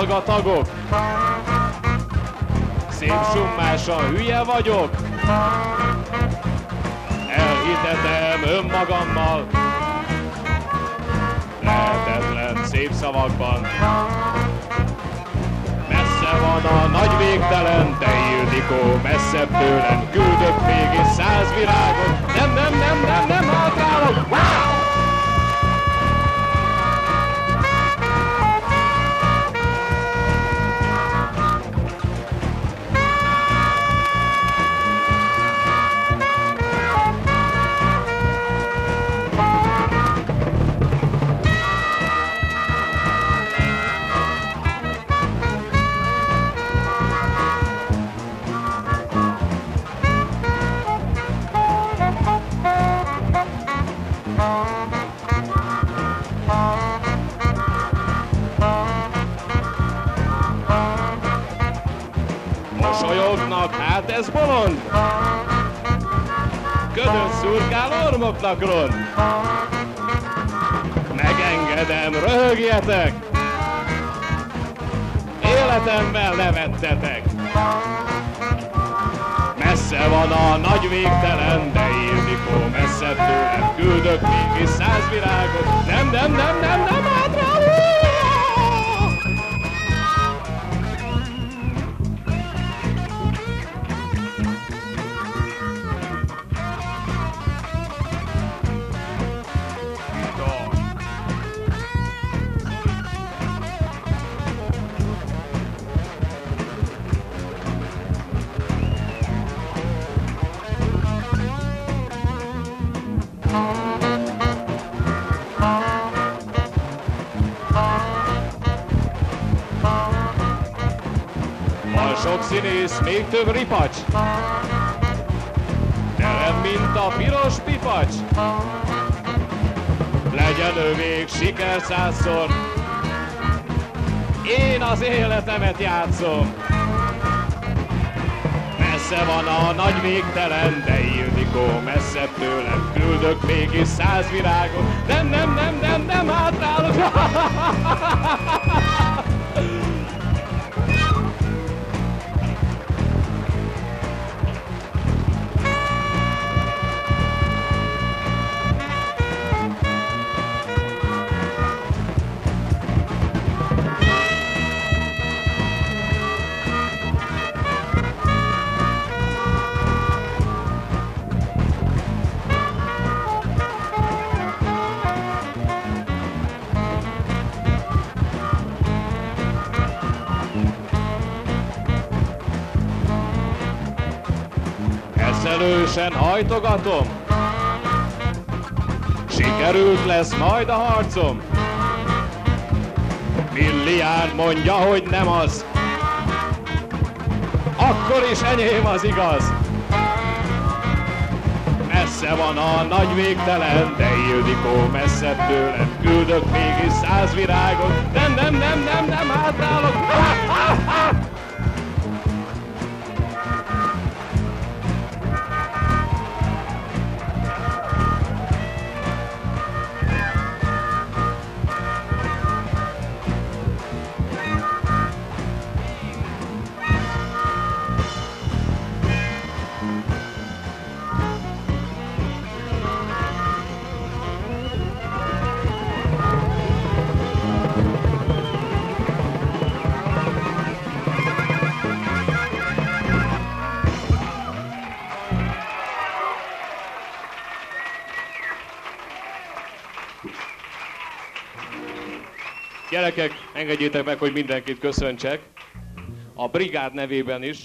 hallgatagok? Szép summásan hülye vagyok? Elhitetem önmagammal, lehetetlen szép szavakban. Messze van a nagy végtelen, de Ildikó, messzebb tőlem, küldök még száz virágot. Nem, nem, nem, nem, nem hátrálok! Wow! Mosolyognak, hát ez bolond? Ködön szurkál ormoknak rond. Megengedem, röhögjetek! Életemben nevettetek! Messze van a nagy végtelen, de Ildikó messze tőlem, küldök mégis száz virágot. Nem, nem, nem, nem, nem, hátra! Van sok színész, még több ripacs. Tele, mint a piros pipacs. Legyen még siker százszor. Én az életemet játszom. Messze van a nagy végtelen, de Ildikó messzebb tőlem. Küldök mégis száz virágot. Nem, nem, nem, nem, nem hátrálok. Eszelősen hajtogatom. Sikerült lesz majd a harcom. Milliárd mondja, hogy nem az. Akkor is enyém az igaz. Messze van a nagy végtelen, de Ildikó messzebb tőlem. Küldök mégis száz virágot. Nem, nem, nem, nem, nem hátrálok. Ha, ha, ha! Gyerekek, engedjétek meg, hogy mindenkit köszöntsek. A brigád nevében is,